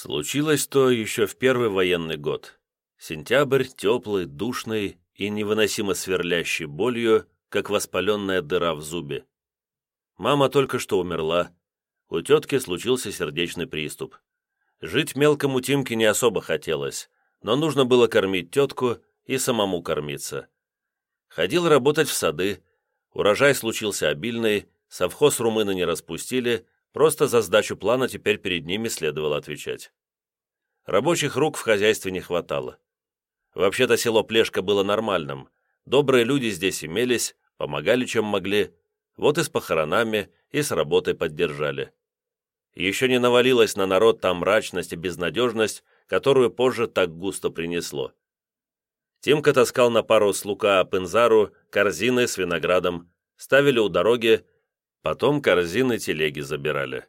Случилось то еще в первый военный год. Сентябрь теплый, душный и невыносимо сверлящий болью, как воспаленная дыра в зубе. Мама только что умерла. У тетки случился сердечный приступ. Жить мелкому Тимке не особо хотелось, но нужно было кормить тетку и самому кормиться. Ходил работать в сады, урожай случился обильный, совхоз румыны не распустили, просто за сдачу плана теперь перед ними следовало отвечать. Рабочих рук в хозяйстве не хватало. Вообще-то село Плешка было нормальным, добрые люди здесь имелись, помогали чем могли, вот и с похоронами, и с работой поддержали. Еще не навалилась на народ та мрачность и безнадежность, которую позже так густо принесло. Тимка таскал на пару с Лука Пензару корзины с виноградом, ставили у дороги, потом корзины телеги забирали.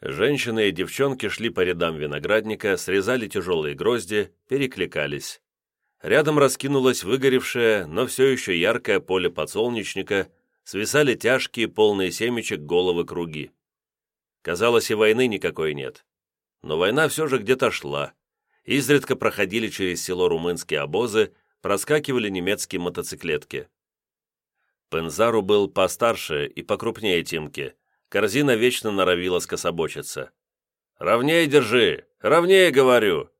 Женщины и девчонки шли по рядам виноградника, срезали тяжелые грозди, перекликались. Рядом раскинулось выгоревшее, но все еще яркое поле подсолнечника, свисали тяжкие, полные семечек головы круги. Казалось, и войны никакой нет. Но война все же где-то шла, Изредка проходили через село румынские обозы, проскакивали немецкие мотоциклетки. Пензару был постарше и покрупнее Тимки. Корзина вечно норовила скособочиться. «Ровнее держи! Ровнее, говорю!»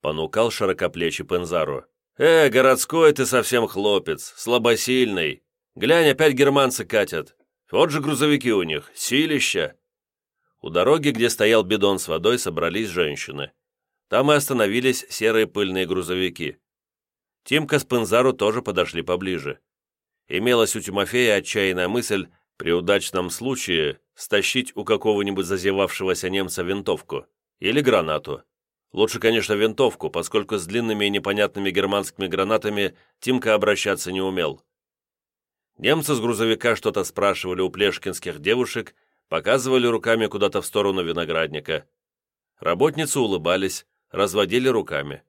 Понукал широкоплечий Пензару. «Э, городской ты совсем хлопец, слабосильный. Глянь, опять германцы катят. Вот же грузовики у них, силища!» У дороги, где стоял бидон с водой, собрались женщины. Там и остановились серые пыльные грузовики. Тимка с Пензару тоже подошли поближе. Имелась у Тимофея отчаянная мысль при удачном случае стащить у какого-нибудь зазевавшегося немца винтовку или гранату. Лучше, конечно, винтовку, поскольку с длинными и непонятными германскими гранатами Тимка обращаться не умел. Немцы с грузовика что-то спрашивали у плешкинских девушек, показывали руками куда-то в сторону виноградника. Работницы улыбались, разводили руками.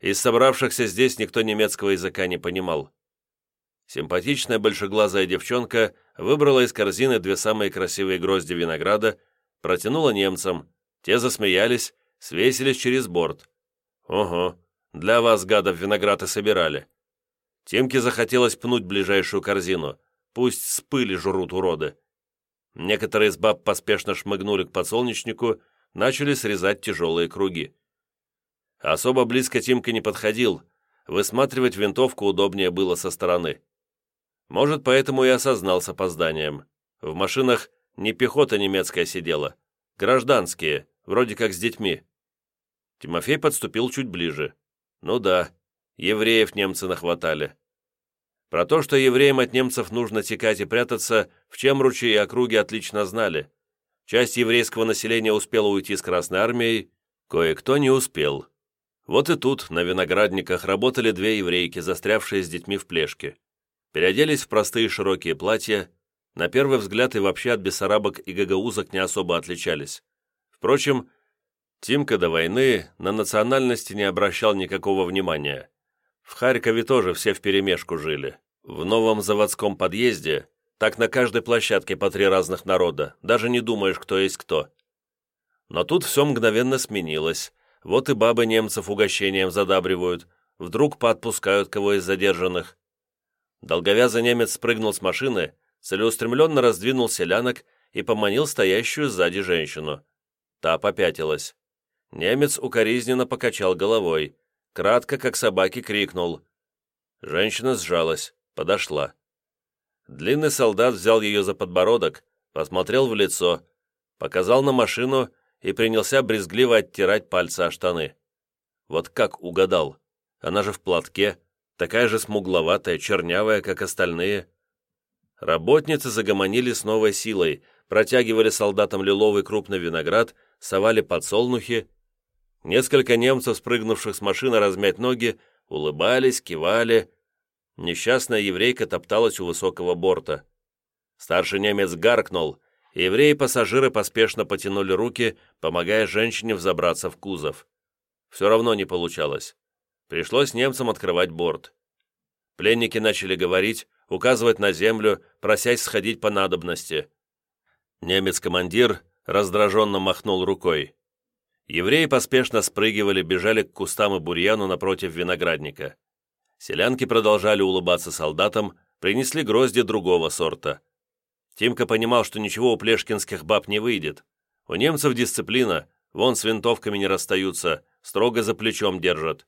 Из собравшихся здесь никто немецкого языка не понимал. Симпатичная большеглазая девчонка выбрала из корзины две самые красивые грозди винограда, протянула немцам, те засмеялись, свесились через борт. «Ого, для вас, гадов, виноград и собирали». Тимке захотелось пнуть ближайшую корзину, пусть с пыли жрут уроды. Некоторые из баб поспешно шмыгнули к подсолнечнику, начали срезать тяжелые круги. Особо близко Тимка не подходил, высматривать винтовку удобнее было со стороны. Может, поэтому и осознал с опозданием. В машинах не пехота немецкая сидела, гражданские, вроде как с детьми. Тимофей подступил чуть ближе. Ну да, евреев немцы нахватали. Про то, что евреям от немцев нужно текать и прятаться, в Чемруче и округе отлично знали. Часть еврейского населения успела уйти с Красной Армией, кое-кто не успел. Вот и тут, на виноградниках, работали две еврейки, застрявшие с детьми в плешке. Переоделись в простые широкие платья, на первый взгляд и вообще от бессарабок и гагаузок не особо отличались. Впрочем, Тимка до войны на национальности не обращал никакого внимания. В Харькове тоже все вперемешку жили. В новом заводском подъезде так на каждой площадке по три разных народа, даже не думаешь, кто есть кто. Но тут все мгновенно сменилось, вот и бабы немцев угощением задабривают, вдруг поотпускают кого из задержанных. Долговязый немец спрыгнул с машины, целеустремленно раздвинул селянок и поманил стоящую сзади женщину. Та попятилась. Немец укоризненно покачал головой, кратко, как собаки, крикнул. Женщина сжалась, подошла. Длинный солдат взял ее за подбородок, посмотрел в лицо, показал на машину и принялся брезгливо оттирать пальцы о штаны. Вот как угадал. Она же в платке, такая же смугловатая, чернявая, как остальные. Работницы загомонили с новой силой, протягивали солдатам лиловый крупный виноград, совали подсолнухи. Несколько немцев, спрыгнувших с машины размять ноги, улыбались, кивали. Несчастная еврейка топталась у высокого борта. Старший немец гаркнул, Евреи-пассажиры поспешно потянули руки, помогая женщине взобраться в кузов. Все равно не получалось. Пришлось немцам открывать борт. Пленники начали говорить, указывать на землю, просясь сходить по надобности. Немец-командир раздраженно махнул рукой. Евреи поспешно спрыгивали, бежали к кустам и бурьяну напротив виноградника. Селянки продолжали улыбаться солдатам, принесли грозди другого сорта. Тимка понимал, что ничего у плешкинских баб не выйдет. У немцев дисциплина, вон с винтовками не расстаются, строго за плечом держат.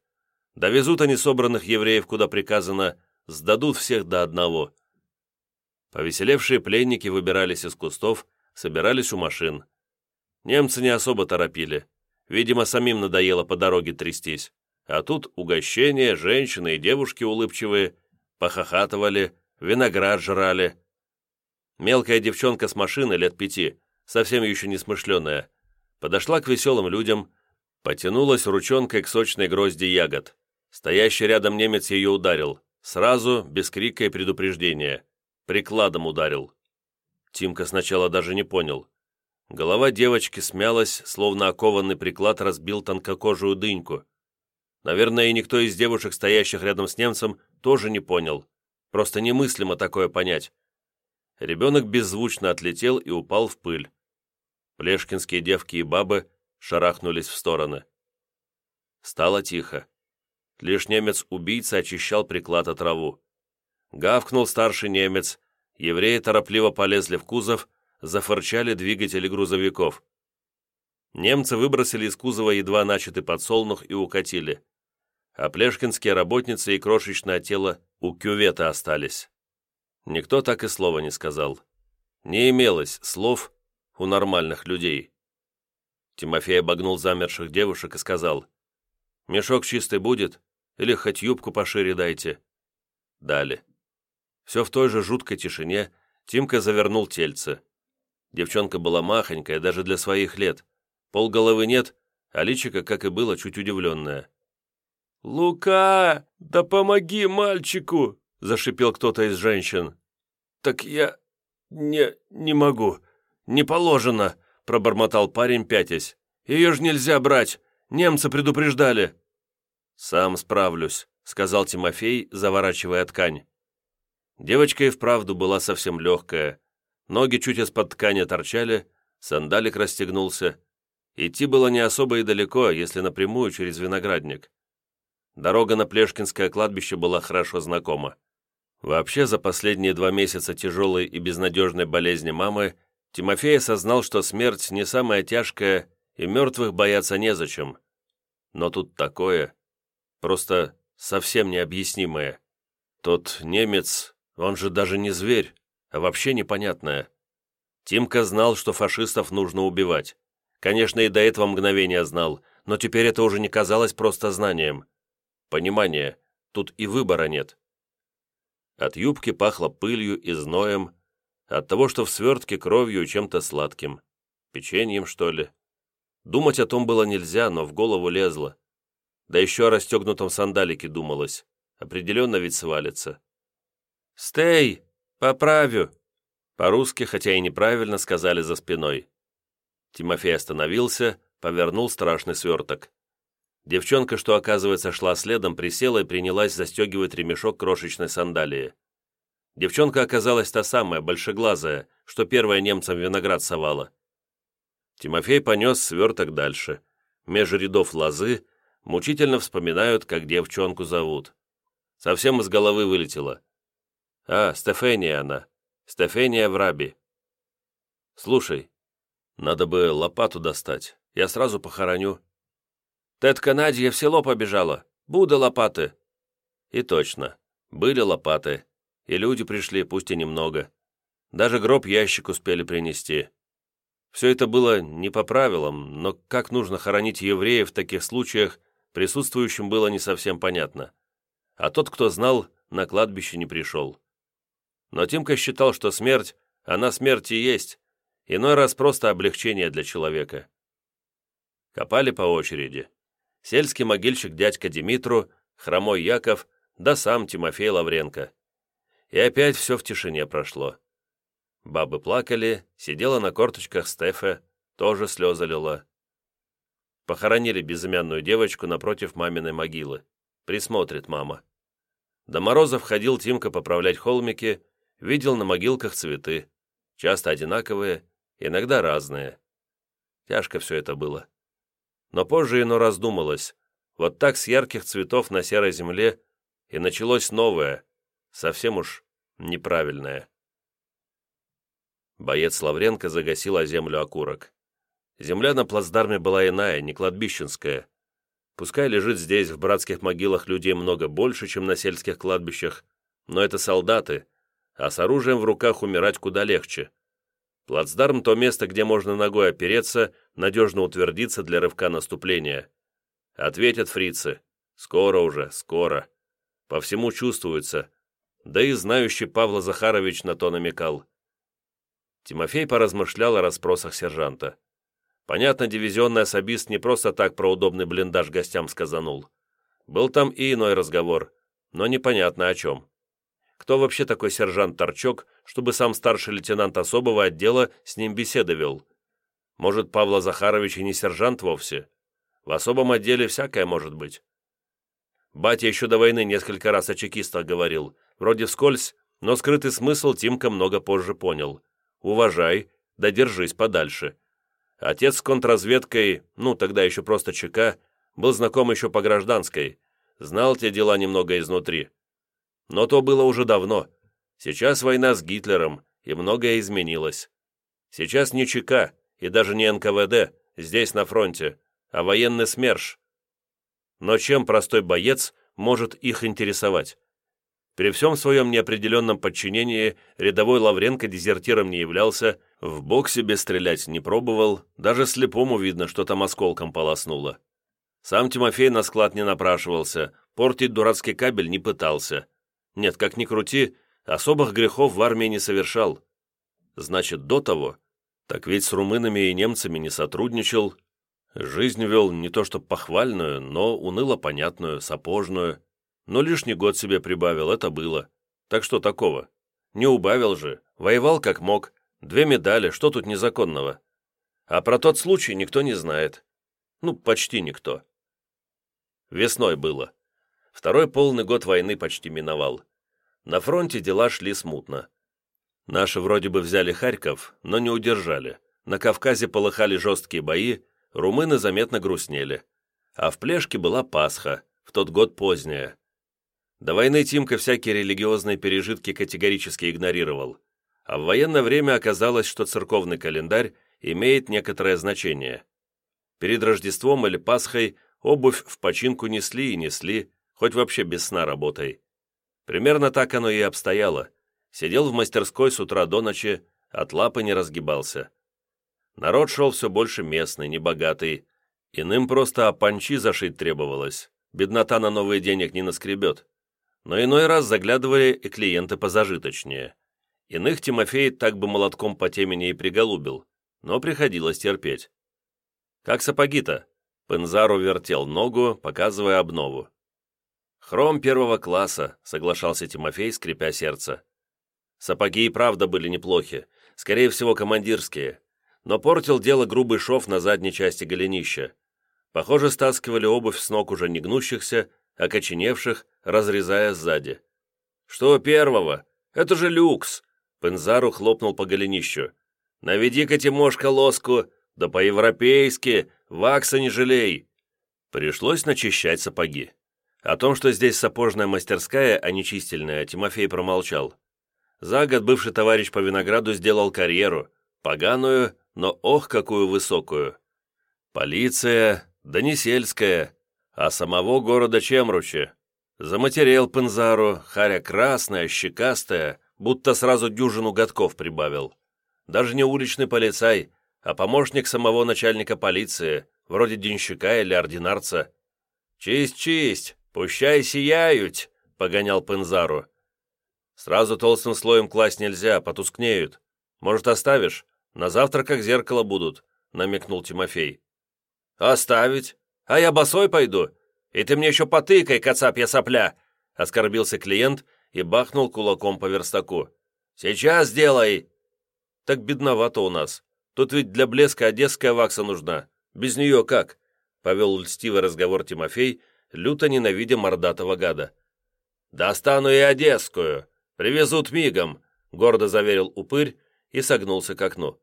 Довезут они собранных евреев, куда приказано, сдадут всех до одного. Повеселевшие пленники выбирались из кустов, собирались у машин. Немцы не особо торопили. Видимо, самим надоело по дороге трястись. А тут угощения, женщины и девушки улыбчивые, похохатывали, виноград жрали. Мелкая девчонка с машины лет пяти, совсем еще не смышленая, подошла к веселым людям, потянулась ручонкой к сочной грозди ягод. Стоящий рядом немец ее ударил, сразу, без крика и предупреждения. Прикладом ударил. Тимка сначала даже не понял. Голова девочки смялась, словно окованный приклад разбил тонкокожую дыньку. Наверное, и никто из девушек, стоящих рядом с немцем, тоже не понял. Просто немыслимо такое понять. Ребенок беззвучно отлетел и упал в пыль. Плешкинские девки и бабы шарахнулись в стороны. Стало тихо. Лишь немец-убийца очищал приклад от траву. Гавкнул старший немец. Евреи торопливо полезли в кузов, зафырчали двигатели грузовиков. Немцы выбросили из кузова едва начатый подсолнух и укатили. А плешкинские работницы и крошечное тело у кювета остались. Никто так и слова не сказал. Не имелось слов у нормальных людей. Тимофей обогнул замерших девушек и сказал, «Мешок чистый будет? Или хоть юбку пошире дайте?» Дали. Все в той же жуткой тишине Тимка завернул тельце. Девчонка была махонькая даже для своих лет. Пол головы нет, а личико, как и было, чуть удивленное. «Лука, да помоги мальчику!» – зашипел кто-то из женщин. «Так я... не... не могу. Не положено!» – пробормотал парень, пятясь. «Ее ж нельзя брать! Немцы предупреждали!» «Сам справлюсь», – сказал Тимофей, заворачивая ткань. Девочка и вправду была совсем легкая, Ноги чуть из-под ткани торчали, сандалик расстегнулся. Идти было не особо и далеко, если напрямую через виноградник. Дорога на Плешкинское кладбище была хорошо знакома. Вообще, за последние два месяца тяжелой и безнадежной болезни мамы Тимофей осознал, что смерть не самая тяжкая, и мертвых бояться незачем. Но тут такое, просто совсем необъяснимое. Тот немец, он же даже не зверь, вообще непонятное. Тимка знал, что фашистов нужно убивать. Конечно, и до этого мгновения знал, но теперь это уже не казалось просто знанием. Понимание, тут и выбора нет. От юбки пахло пылью и зноем, от того, что в свертке кровью чем-то сладким. Печеньем, что ли? Думать о том было нельзя, но в голову лезло. Да еще о расстегнутом сандалике думалось. Определенно ведь свалится. «Стей!» «Поправю!» По-русски, хотя и неправильно, сказали за спиной. Тимофей остановился, повернул страшный сверток. Девчонка, что, оказывается, шла следом, присела и принялась застегивать ремешок крошечной сандалии. Девчонка оказалась та самая, большеглазая, что первая немцам виноград совала. Тимофей понес сверток дальше. Меж рядов лозы мучительно вспоминают, как девчонку зовут. Совсем из головы вылетело. «А, Стефения она. Стефения в Раби». «Слушай, надо бы лопату достать. Я сразу похороню». «Тетка Надя в село побежала. Буду лопаты». И точно. Были лопаты. И люди пришли, пусть и немного. Даже гроб-ящик успели принести. Все это было не по правилам, но как нужно хоронить евреев в таких случаях, присутствующим было не совсем понятно. А тот, кто знал, на кладбище не пришел. Но Тимка считал, что смерть, она смерть и есть, иной раз просто облегчение для человека. Копали по очереди. Сельский могильщик дядька Димитру, хромой Яков, да сам Тимофей Лавренко. И опять все в тишине прошло. Бабы плакали, сидела на корточках Стефа, тоже слезы лила. Похоронили безымянную девочку напротив маминой могилы. Присмотрит мама. До Морозов ходил Тимка поправлять холмики, Видел на могилках цветы, часто одинаковые, иногда разные. Тяжко все это было. Но позже ино раздумалось. Вот так с ярких цветов на серой земле и началось новое, совсем уж неправильное. Боец Лавренко загасил о землю окурок. Земля на плацдарме была иная, не кладбищенская. Пускай лежит здесь, в братских могилах, людей много больше, чем на сельских кладбищах, но это солдаты, а с оружием в руках умирать куда легче. Плацдарм – то место, где можно ногой опереться, надежно утвердиться для рывка наступления. Ответят фрицы. Скоро уже, скоро. По всему чувствуется. Да и знающий Павла Захарович на то намекал. Тимофей поразмышлял о расспросах сержанта. Понятно, дивизионный особист не просто так про удобный блиндаж гостям сказанул. Был там и иной разговор, но непонятно о чем. Кто вообще такой сержант Торчок, чтобы сам старший лейтенант особого отдела с ним беседы вел? Может, Павла Захарович и не сержант вовсе? В особом отделе всякое может быть. Батя еще до войны несколько раз о чекистах говорил. Вроде вскользь, но скрытый смысл Тимка много позже понял. Уважай, да держись подальше. Отец с контрразведкой, ну, тогда еще просто ЧК, был знаком еще по гражданской, знал те дела немного изнутри. Но то было уже давно. Сейчас война с Гитлером, и многое изменилось. Сейчас не ЧК и даже не НКВД здесь на фронте, а военный СМЕРШ. Но чем простой боец может их интересовать? При всем своем неопределенном подчинении рядовой Лавренко дезертиром не являлся, в бок себе стрелять не пробовал, даже слепому видно, что там осколком полоснуло. Сам Тимофей на склад не напрашивался, портить дурацкий кабель не пытался. Нет, как ни крути, особых грехов в армии не совершал. Значит, до того, так ведь с румынами и немцами не сотрудничал. Жизнь вел не то что похвальную, но уныло понятную, сапожную. Но лишний год себе прибавил, это было. Так что такого? Не убавил же, воевал как мог. Две медали, что тут незаконного? А про тот случай никто не знает. Ну, почти никто. Весной было. Второй полный год войны почти миновал. На фронте дела шли смутно. Наши вроде бы взяли Харьков, но не удержали. На Кавказе полыхали жесткие бои, румыны заметно грустнели. А в Плешке была Пасха, в тот год поздняя. До войны Тимка всякие религиозные пережитки категорически игнорировал, а в военное время оказалось, что церковный календарь имеет некоторое значение. Перед Рождеством или Пасхой обувь в починку несли и несли, хоть вообще без сна работай. Примерно так оно и обстояло. Сидел в мастерской с утра до ночи, от лапы не разгибался. Народ шел все больше местный, небогатый. Иным просто опанчи зашить требовалось. Беднота на новые денег не наскребет но иной раз заглядывали и клиенты позажиточнее. Иных Тимофей так бы молотком по темени и приголубил, но приходилось терпеть. «Как сапоги-то?» Пензару вертел ногу, показывая обнову. «Хром первого класса», — соглашался Тимофей, скрипя сердце. Сапоги и правда были неплохи, скорее всего, командирские, но портил дело грубый шов на задней части голенища. Похоже, стаскивали обувь с ног уже не гнущихся, окоченевших, разрезая сзади. «Что первого? Это же люкс!» Пензару хлопнул по голенищу. «Наведи-ка, Тимошка, лоску, да по-европейски, вакса не жалей!» Пришлось начищать сапоги. О том, что здесь сапожная мастерская, а не чистильная, Тимофей промолчал. За год бывший товарищ по винограду сделал карьеру, поганую, но ох, какую высокую. Полиция, да не сельская, а самого города Чемручи. Заматерел Пензару, харя красная, щекастая, будто сразу дюжину годков прибавил. Даже не уличный полицай, а помощник самого начальника полиции, вроде денщика или ординарца. «Чисть, чисть, пущай сияют!» — погонял Пензару. «Сразу толстым слоем класть нельзя, потускнеют. Может, оставишь? На завтра как зеркало будут», — намекнул Тимофей. «Оставить? «А я босой пойду? И ты мне еще потыкай, кацапья сопля!» Оскорбился клиент и бахнул кулаком по верстаку. «Сейчас сделай!» «Так бедновато у нас. Тут ведь для блеска одесская вакса нужна. Без нее как?» Повел льстивый разговор Тимофей, люто ненавидя мордатого гада. «Достану и одесскую. Привезут мигом», — гордо заверил упырь и согнулся к окну.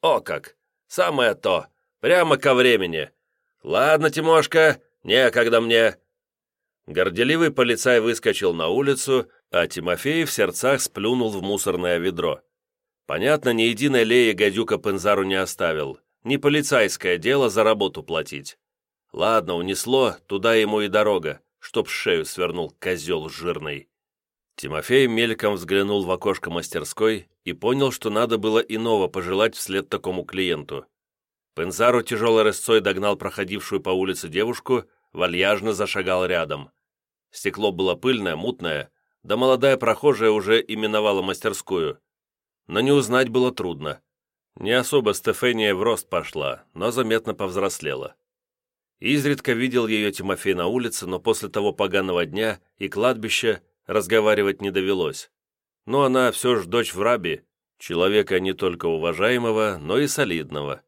«О как! Самое то! Прямо ко времени! «Ладно, Тимошка, некогда мне!» Горделивый полицай выскочил на улицу, а Тимофей в сердцах сплюнул в мусорное ведро. Понятно, ни единой Леи гадюка Пензару не оставил. Не полицейское дело за работу платить. Ладно, унесло, туда ему и дорога, чтоб шею свернул козел жирный. Тимофей мельком взглянул в окошко мастерской и понял, что надо было иного пожелать вслед такому клиенту. Пензару тяжелой рысцой догнал проходившую по улице девушку, вальяжно зашагал рядом. Стекло было пыльное, мутное, да молодая прохожая уже именовала мастерскую. Но не узнать было трудно. Не особо Стефения в рост пошла, но заметно повзрослела. Изредка видел ее Тимофей на улице, но после того поганого дня и кладбища разговаривать не довелось. Но она все же дочь Враби, человека не только уважаемого, но и солидного.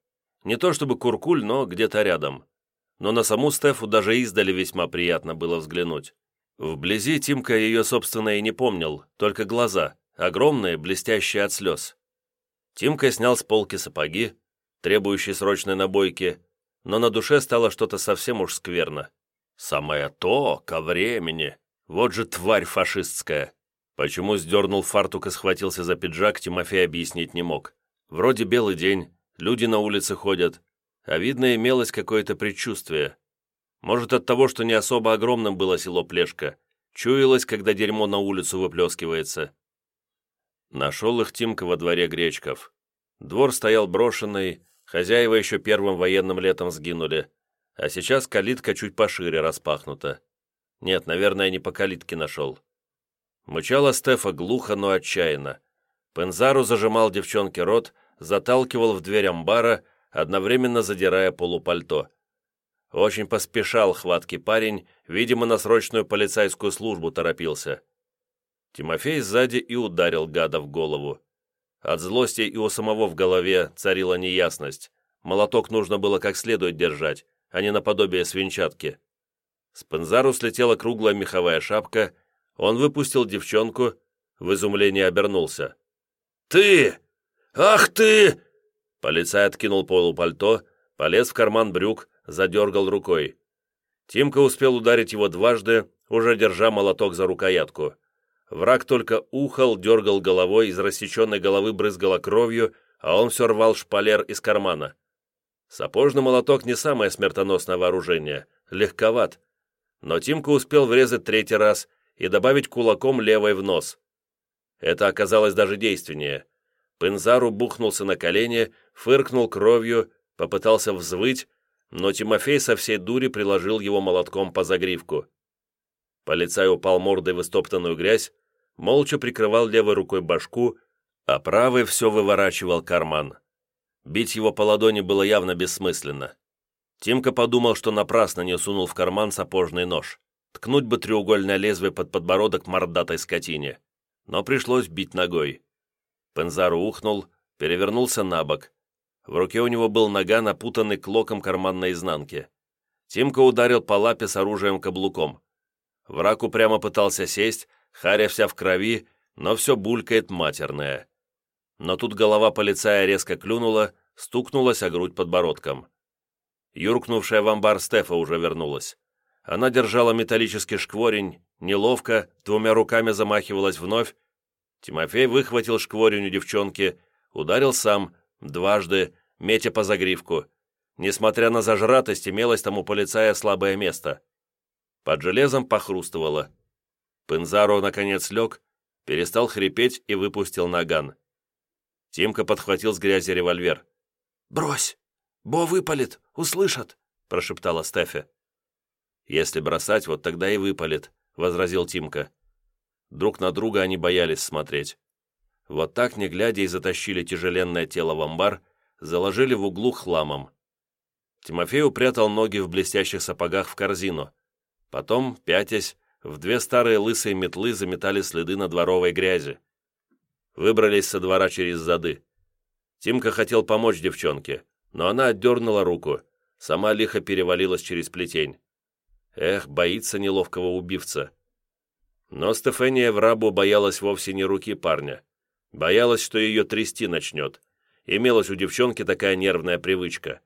Не то чтобы куркуль, но где-то рядом. Но на саму Стефу даже издали весьма приятно было взглянуть. Вблизи Тимка ее, собственно, и не помнил, только глаза, огромные, блестящие от слез. Тимка снял с полки сапоги, требующие срочной набойки, но на душе стало что-то совсем уж скверно. «Самое то, ко времени!» Вот же тварь фашистская! Почему сдернул фартук и схватился за пиджак, Тимофей объяснить не мог. Вроде белый день, люди на улице ходят, а видно имелось какое-то предчувствие. Может, от того, что не особо огромным было село Плешка, чуялось, когда дерьмо на улицу выплескивается. Нашел их Тимка во дворе Гречков. Двор стоял брошенный, хозяева еще первым военным летом сгинули, а сейчас калитка чуть пошире распахнута. Нет, наверное, не по калитке нашел. Мычала Стефа глухо, но отчаянно. Пензару зажимал девчонке рот, заталкивал в дверь амбара, одновременно задирая полупальто. Очень поспешал хваткий парень, видимо, на срочную полицейскую службу торопился. Тимофей сзади и ударил гада в голову. От злости и у самого в голове царила неясность. Молоток нужно было как следует держать, а не наподобие свинчатки. С Пензару слетела круглая меховая шапка, он выпустил девчонку, в изумлении обернулся. «Ты! Ах ты!» Полицай откинул полупальто, полез в карман брюк, задергал рукой. Тимка успел ударить его дважды, уже держа молоток за рукоятку. Враг только ухал, дергал головой, из рассеченной головы брызгала кровью, а он все рвал шпалер из кармана. Сапожный молоток не самое смертоносное вооружение, легковат, но Тимка успел врезать третий раз и добавить кулаком левой в нос. Это оказалось даже действеннее. Пензару бухнулся на колени, фыркнул кровью, попытался взвыть, но Тимофей со всей дури приложил его молотком по загривку. Полицай упал мордой в истоптанную грязь, молча прикрывал левой рукой башку, а правый все выворачивал карман. Бить его по ладони было явно бессмысленно. Тимка подумал, что напрасно не сунул в карман сапожный нож. Ткнуть бы треугольное лезвие под подбородок мордатой скотине. Но пришлось бить ногой. Пензару ухнул, перевернулся на бок. В руке у него был нога, напутанный клоком карман наизнанке. Тимка ударил по лапе с оружием каблуком. Враг упрямо пытался сесть, харя вся в крови, но все булькает матерное. Но тут голова полицая резко клюнула, стукнулась о грудь подбородком. Юркнувшая в амбар Стефа уже вернулась. Она держала металлический шкворень, неловко, двумя руками замахивалась вновь. Тимофей выхватил шкворень у девчонки, ударил сам, дважды, метя по загривку. Несмотря на зажратость, имелось тому полицая слабое место. Под железом похрустывало. Пензаро, наконец, лег, перестал хрипеть и выпустил наган. Тимка подхватил с грязи револьвер. «Брось!» «Бо выпалит, услышат», — прошептала Стефи. «Если бросать, вот тогда и выпалит», — возразил Тимка. Друг на друга они боялись смотреть. Вот так, не глядя, и затащили тяжеленное тело в амбар, заложили в углу хламом. Тимофей упрятал ноги в блестящих сапогах в корзину. Потом, пятясь, в две старые лысые метлы заметали следы на дворовой грязи. Выбрались со двора через зады. Тимка хотел помочь девчонке, но она отдернула руку, сама лихо перевалилась через плетень. Эх, боится неловкого убивца. Но Стефания в рабу боялась вовсе не руки парня. Боялась, что ее трясти начнет. Имелась у девчонки такая нервная привычка.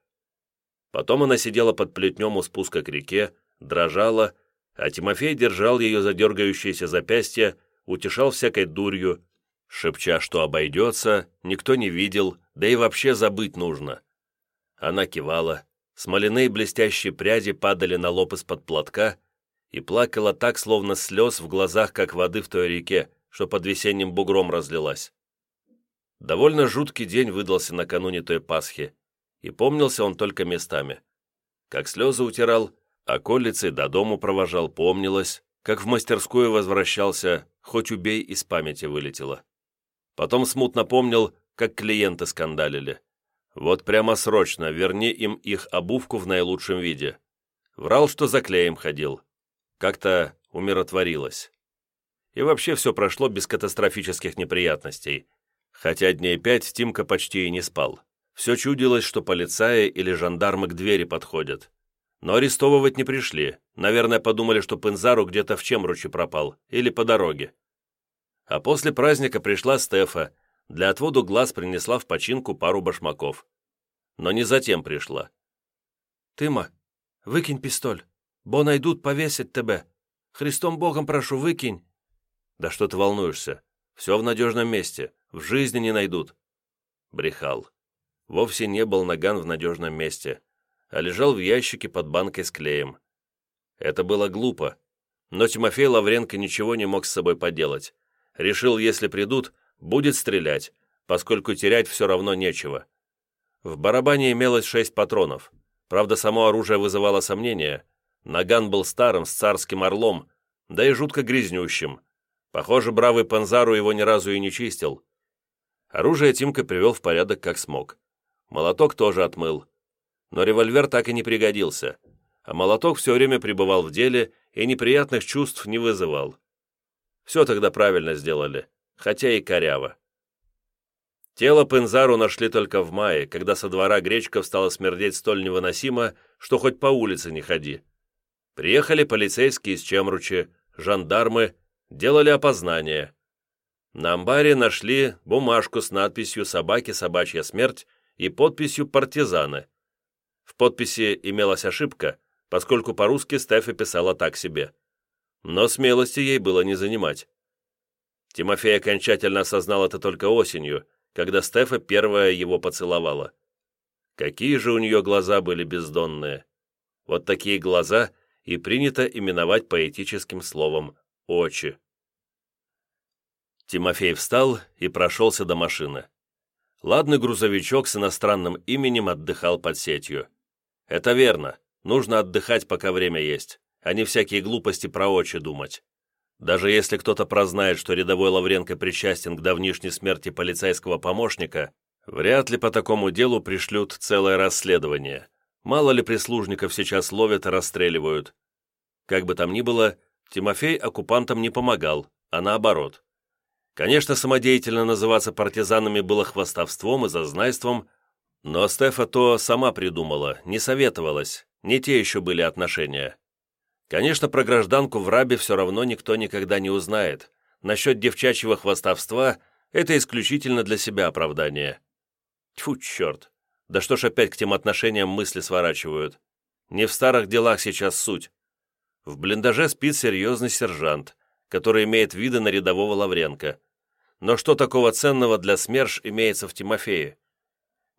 Потом она сидела под плетнем у спуска к реке, дрожала, а Тимофей держал ее за дергающееся запястье, утешал всякой дурью, шепча, что обойдется, никто не видел, да и вообще забыть нужно. Она кивала, смоляные блестящие пряди падали на лоб из-под платка и плакала так, словно слез в глазах, как воды в той реке, что под весенним бугром разлилась. Довольно жуткий день выдался накануне той Пасхи, и помнился он только местами. Как слезы утирал, околицей до дому провожал, помнилось, как в мастерскую возвращался, хоть убей, из памяти вылетело. Потом смутно помнил, как клиенты скандалили. Вот прямо срочно верни им их обувку в наилучшем виде. Врал, что за клеем ходил. Как-то умиротворилось. И вообще все прошло без катастрофических неприятностей. Хотя дней пять Тимка почти и не спал. Все чудилось, что полицаи или жандармы к двери подходят. Но арестовывать не пришли. Наверное, подумали, что Пензару где-то в Чемруче пропал. Или по дороге. А после праздника пришла Стефа, для отводу глаз принесла в починку пару башмаков. Но не затем пришла. «Тыма, выкинь пистоль, бо найдут повесить тебя. Христом Богом прошу, выкинь». «Да что ты волнуешься? Все в надежном месте, в жизни не найдут». Брехал. Вовсе не был наган в надежном месте, а лежал в ящике под банкой с клеем. Это было глупо, но Тимофей Лавренко ничего не мог с собой поделать. Решил, если придут, будет стрелять, поскольку терять все равно нечего. В барабане имелось шесть патронов. Правда, само оружие вызывало сомнения. Наган был старым, с царским орлом, да и жутко грязнющим. Похоже, бравый Панзару его ни разу и не чистил. Оружие Тимка привел в порядок как смог. Молоток тоже отмыл. Но револьвер так и не пригодился, а молоток все время пребывал в деле и неприятных чувств не вызывал. Все тогда правильно сделали, хотя и коряво. Тело Пензару нашли только в мае, когда со двора Гречков стало смердеть столь невыносимо, что хоть по улице не ходи. Приехали полицейские из Чемручи, жандармы, делали опознание. На амбаре нашли бумажку с надписью «Собаки, собачья смерть» и подписью «Партизаны». В подписи имелась ошибка, поскольку по-русски Стефи писала так себе но смелости ей было не занимать. Тимофей окончательно осознал это только осенью, когда Стефа первая его поцеловала. Какие же у нее глаза были бездонные. Вот такие глаза и принято именовать поэтическим словом «очи». Тимофей встал и прошелся до машины. Ладный грузовичок с иностранным именем отдыхал под сетью. Это верно, нужно отдыхать, пока время есть а не всякие глупости про очи думать. Даже если кто-то прознает, что рядовой Лавренко причастен к давнишней смерти полицейского помощника, вряд ли по такому делу пришлют целое расследование. Мало ли прислужников сейчас ловят и расстреливают. Как бы там ни было, Тимофей оккупантам не помогал, а наоборот. Конечно, самодеятельно называться партизанами было хвастовством и зазнайством, но Стефа то сама придумала, не советовалась, не те еще были отношения. Конечно, про гражданку в рабе все равно никто никогда не узнает. Насчет девчачьего хвастовства – это исключительно для себя оправдание. Тьфу, черт! Да что ж опять к тем отношениям мысли сворачивают? Не в старых делах сейчас суть. В блиндаже спит серьезный сержант, который имеет виды на рядового Лавренко. Но что такого ценного для СМЕРШ имеется в Тимофее?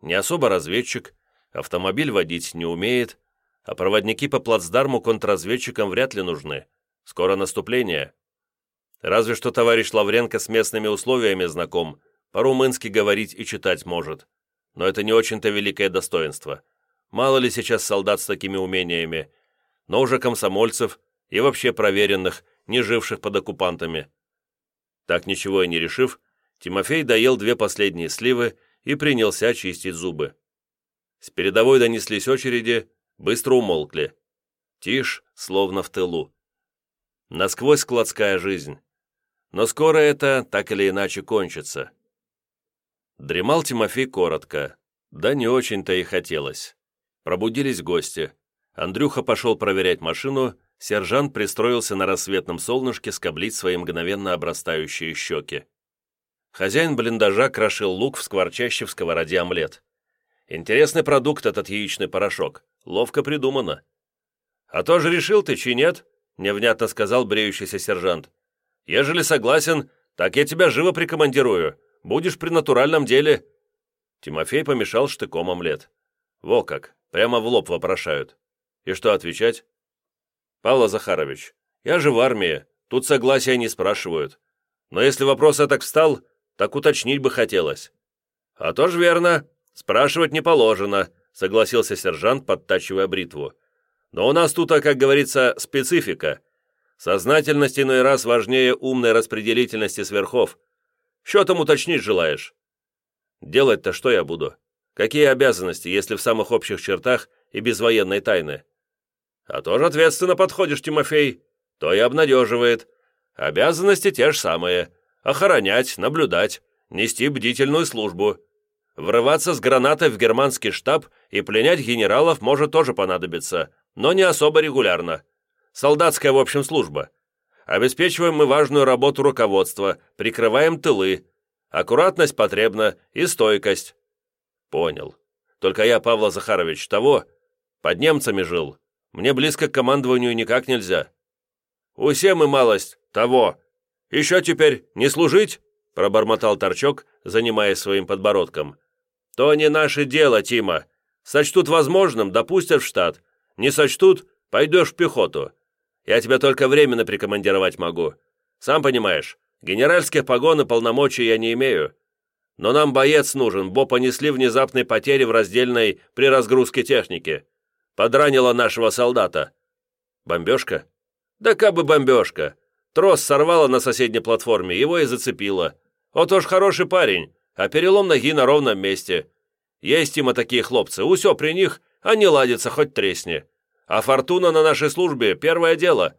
Не особо разведчик, автомобиль водить не умеет – а проводники по плацдарму контрразведчикам вряд ли нужны. Скоро наступление. Разве что товарищ Лавренко с местными условиями знаком, по-румынски говорить и читать может. Но это не очень-то великое достоинство. Мало ли сейчас солдат с такими умениями, но уже комсомольцев и вообще проверенных, не живших под оккупантами. Так ничего и не решив, Тимофей доел две последние сливы и принялся чистить зубы. С передовой донеслись очереди, быстро умолкли. Тишь, словно в тылу. Насквозь складская жизнь. Но скоро это так или иначе кончится. Дремал Тимофей коротко. Да не очень-то и хотелось. Пробудились гости. Андрюха пошел проверять машину, сержант пристроился на рассветном солнышке скоблить свои мгновенно обрастающие щеки. Хозяин блиндажа крошил лук в скворчащий в сковороде омлет. Интересный продукт этот яичный порошок. Ловко придумано». «А то же решил ты, чи нет?» — невнятно сказал бреющийся сержант. «Ежели согласен, так я тебя живо прикомандирую. Будешь при натуральном деле». Тимофей помешал штыком омлет. Во как, прямо в лоб вопрошают. И что отвечать? «Павла Захарович, я же в армии, тут согласия не спрашивают. Но если вопрос так встал, так уточнить бы хотелось». «А то ж верно, спрашивать не положено», согласился сержант, подтачивая бритву. «Но у нас тут, как говорится, специфика. Сознательность иной раз важнее умной распределительности сверхов. Что там уточнить желаешь?» «Делать-то что я буду? Какие обязанности, если в самых общих чертах и без военной тайны?» «А тоже ответственно подходишь, Тимофей. То и обнадеживает. Обязанности те же самые. Охранять, наблюдать, нести бдительную службу. Врываться с гранатой в германский штаб и пленять генералов может тоже понадобиться, но не особо регулярно. Солдатская, в общем, служба. Обеспечиваем мы важную работу руководства, прикрываем тылы. Аккуратность потребна и стойкость. Понял. Только я, Павла Захарович, того, под немцами жил. Мне близко к командованию никак нельзя. Усе мы малость, того. Еще теперь не служить? Пробормотал Торчок, занимаясь своим подбородком. То не наше дело, Тима. Сочтут возможным, допустят в штат. Не сочтут, пойдешь в пехоту. Я тебя только временно прикомандировать могу. Сам понимаешь, генеральских погон и полномочий я не имею. Но нам боец нужен, бо понесли внезапные потери в раздельной при разгрузке техники. Подранила нашего солдата. Бомбежка? Да кабы бомбежка. Трос сорвала на соседней платформе, его и зацепила. Вот уж хороший парень, а перелом ноги на ровном месте. Есть им такие хлопцы, усё при них, а не ладится, хоть тресни. А фортуна на нашей службе – первое дело».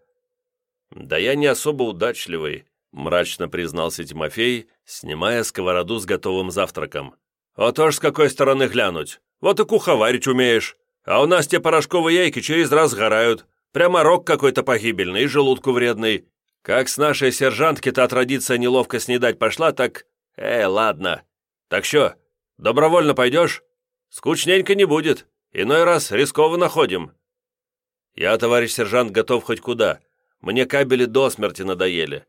«Да я не особо удачливый», – мрачно признался Тимофей, снимая сковороду с готовым завтраком. «А то ж с какой стороны глянуть. Вот и куховарить умеешь. А у нас те порошковые яйки через раз сгорают. Прямо рок какой-то погибельный и желудку вредный. Как с нашей сержантки-то традиция неловко снедать пошла, так... Э, ладно. Так что, добровольно пойдешь? Скучненько не будет. Иной раз рискованно ходим». «Я, товарищ сержант, готов хоть куда. Мне кабели до смерти надоели.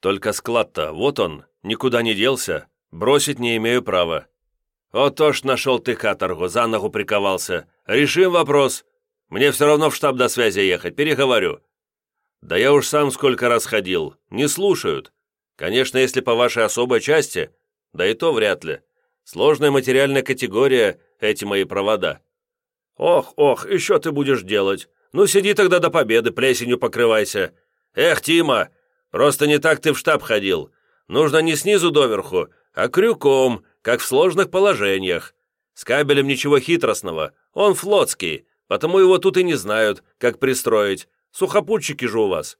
Только склад-то, вот он, никуда не делся. Бросить не имею права». «О, то ж нашел ты каторгу, за ногу приковался. Решим вопрос. Мне все равно в штаб до связи ехать, переговорю». «Да я уж сам сколько раз ходил. Не слушают. Конечно, если по вашей особой части, да и то вряд ли. Сложная материальная категория эти мои провода». «Ох, ох, что ты будешь делать? Ну, сиди тогда до победы, плесенью покрывайся. Эх, Тима, просто не так ты в штаб ходил. Нужно не снизу доверху, а крюком, как в сложных положениях. С кабелем ничего хитростного, он флотский, потому его тут и не знают, как пристроить. Сухопутчики же у вас».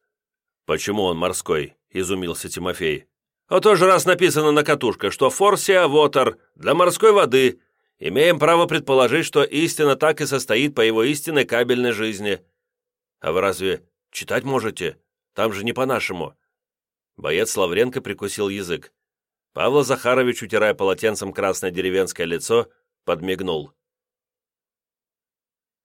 «Почему он морской?» – изумился Тимофей. «А то же раз написано на катушках, что форсия вотер для морской воды, Имеем право предположить, что истина так и состоит по его истинной кабельной жизни. А вы разве читать можете? Там же не по-нашему». Боец Лавренко прикусил язык. Павел Захарович, утирая полотенцем красное деревенское лицо, подмигнул.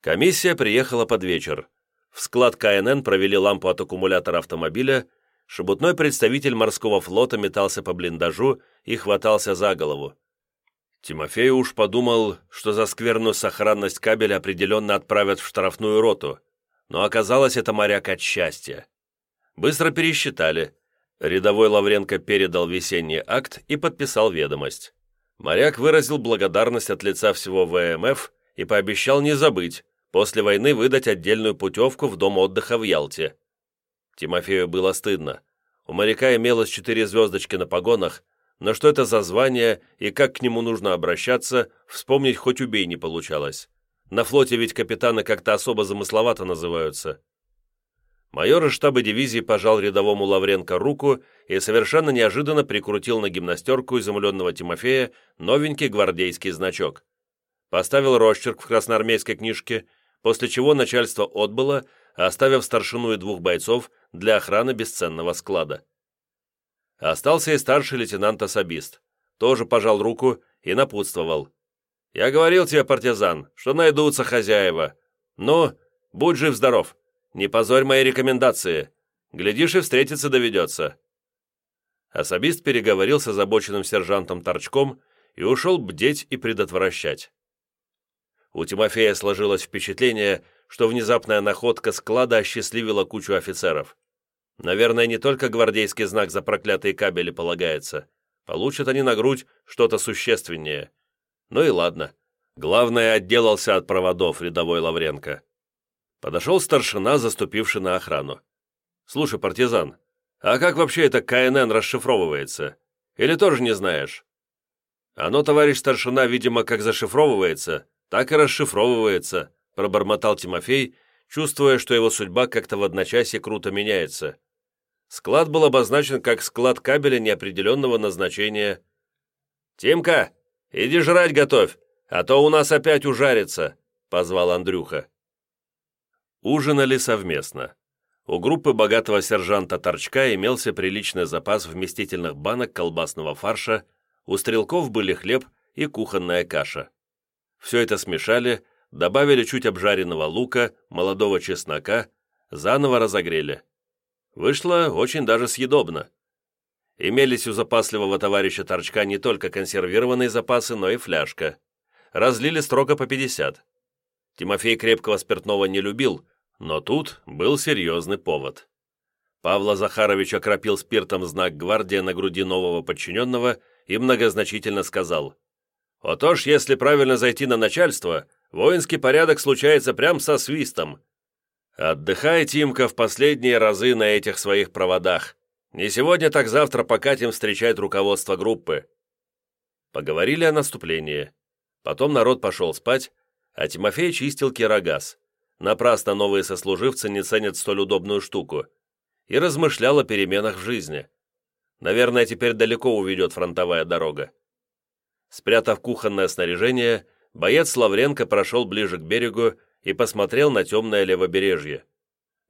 Комиссия приехала под вечер. В склад КНН провели лампу от аккумулятора автомобиля, шебутной представитель морского флота метался по блиндажу и хватался за голову. Тимофей уж подумал, что за скверную сохранность кабеля определенно отправят в штрафную роту, но оказалось это моряк от счастья. Быстро пересчитали. Рядовой Лавренко передал весенний акт и подписал ведомость. Моряк выразил благодарность от лица всего ВМФ и пообещал не забыть, после войны выдать отдельную путевку в дом отдыха в Ялте. Тимофею было стыдно. У моряка имелось четыре звездочки на погонах, но что это за звание и как к нему нужно обращаться, вспомнить хоть убей не получалось. На флоте ведь капитаны как-то особо замысловато называются. Майор из штаба дивизии пожал рядовому Лавренко руку и совершенно неожиданно прикрутил на гимнастерку изумленного Тимофея новенький гвардейский значок. Поставил росчерк в красноармейской книжке, после чего начальство отбыло, оставив старшину и двух бойцов для охраны бесценного склада. Остался и старший лейтенант-особист. Тоже пожал руку и напутствовал. Я говорил тебе, партизан, что найдутся хозяева. Ну, будь жив-здоров. Не позорь мои рекомендации. Глядишь, и встретиться доведется». Особист переговорил с озабоченным сержантом Торчком и ушел бдеть и предотвращать. У Тимофея сложилось впечатление, что внезапная находка склада осчастливила кучу офицеров. Наверное, не только гвардейский знак за проклятые кабели полагается. Получат они на грудь что-то существеннее. Ну и ладно. Главное, отделался от проводов рядовой Лавренко. Подошел старшина, заступивший на охрану. «Слушай, партизан, а как вообще это КНН расшифровывается? Или тоже не знаешь?» «Оно, товарищ старшина, видимо, как зашифровывается, так и расшифровывается», пробормотал Тимофей, чувствуя, что его судьба как-то в одночасье круто меняется. Склад был обозначен как склад кабеля неопределенного назначения. «Тимка, иди жрать готовь, а то у нас опять ужарится», — позвал Андрюха. Ужинали совместно. У группы богатого сержанта Торчка имелся приличный запас вместительных банок колбасного фарша, у стрелков были хлеб и кухонная каша. Все это смешали, добавили чуть обжаренного лука, молодого чеснока, заново разогрели. Вышло очень даже съедобно. Имелись у запасливого товарища Торчка не только консервированные запасы, но и фляжка. Разлили строго по 50. Тимофей крепкого спиртного не любил, но тут был серьезный повод. Павла Захарович окропил спиртом знак гвардии на груди нового подчиненного и многозначительно сказал, «Отож, если правильно зайти на начальство, воинский порядок случается прям со свистом. Отдыхай, Тимка, в последние разы на этих своих проводах. Не сегодня, так завтра покатим встречать руководство группы». Поговорили о наступлении. Потом народ пошел спать, а Тимофей чистил кирогаз. Напрасно новые сослуживцы не ценят столь удобную штуку. И размышлял о переменах в жизни. Наверное, теперь далеко уведет фронтовая дорога. Спрятав кухонное снаряжение, боец Лавренко прошел ближе к берегу и посмотрел на темное левобережье.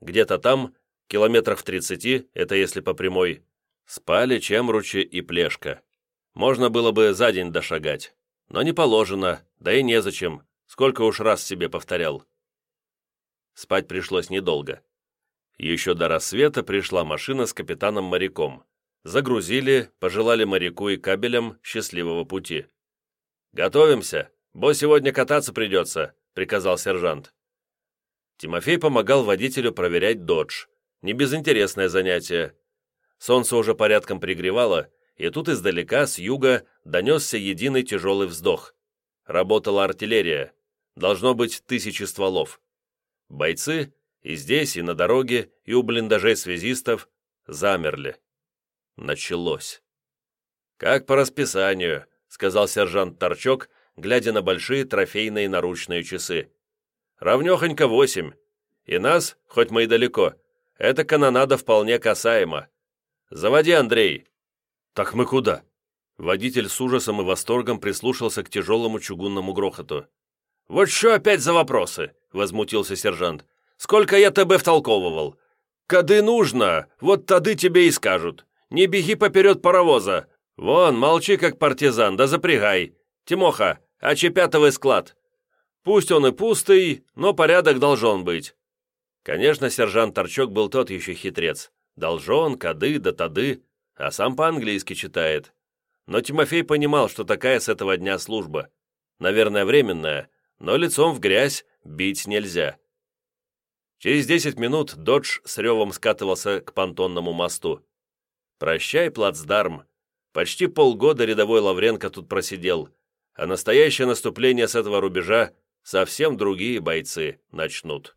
Где-то там, километрах в тридцати, это если по прямой, спали Чемручи и Плешка. Можно было бы за день дошагать, но не положено, да и незачем, сколько уж раз себе повторял. Спать пришлось недолго. Еще до рассвета пришла машина с капитаном-моряком. Загрузили, пожелали моряку и кабелям счастливого пути. «Готовимся, бо сегодня кататься придется», — приказал сержант. Тимофей помогал водителю проверять «Додж». Не безинтересное занятие. Солнце уже порядком пригревало, и тут издалека, с юга, донесся единый тяжелый вздох. Работала артиллерия. Должно быть тысячи стволов. Бойцы и здесь, и на дороге, и у блиндажей связистов замерли. Началось. «Как по расписанию», — сказал сержант Торчок, глядя на большие трофейные наручные часы. «Равнехонько восемь. И нас, хоть мы и далеко, эта канонада вполне касаема. Заводи, Андрей». «Так мы куда?» Водитель с ужасом и восторгом прислушался к тяжелому чугунному грохоту. «Вот что опять за вопросы?» — возмутился сержант. «Сколько я тебе втолковывал? Кады нужно, вот тады тебе и скажут. Не беги поперед паровоза. Вон, молчи как партизан, да запрягай. Тимоха, очепятовый склад. Пусть он и пустый, но порядок должен быть». Конечно, сержант Торчок был тот еще хитрец. Должен, кады да тады, а сам по-английски читает. Но Тимофей понимал, что такая с этого дня служба. Наверное, временная, но лицом в грязь бить нельзя. Через десять минут «Додж» с ревом скатывался к понтонному мосту. «Прощай, плацдарм. Почти полгода рядовой Лавренко тут просидел, а настоящее наступление с этого рубежа совсем другие бойцы начнут».